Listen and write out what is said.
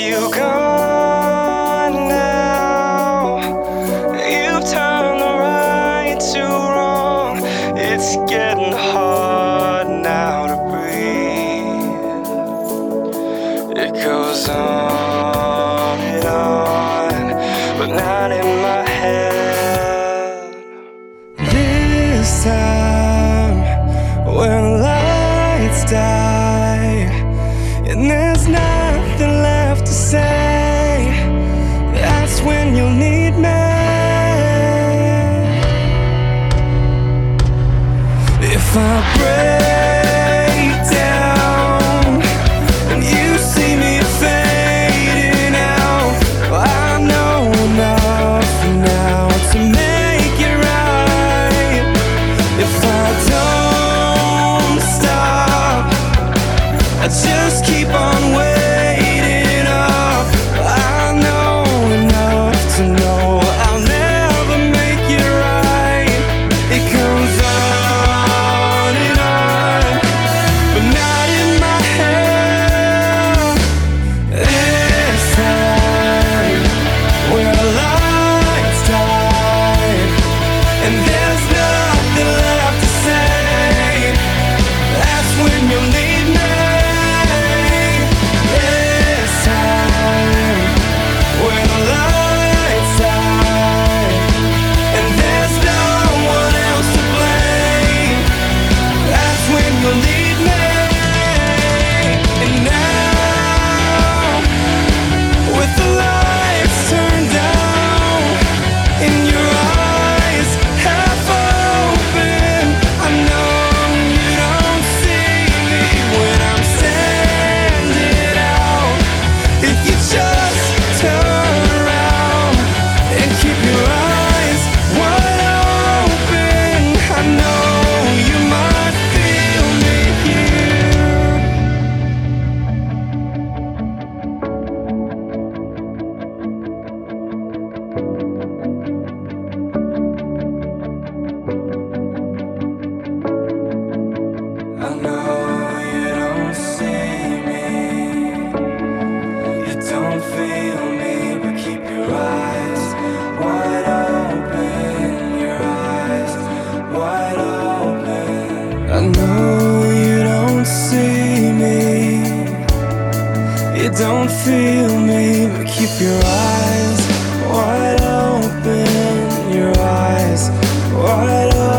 you gone now. You've turned the right to wrong. It's getting hard now to breathe. It goes on and on, but not in my head. This time. If I break don't feel me, but keep your eyes wide open, your eyes wide open.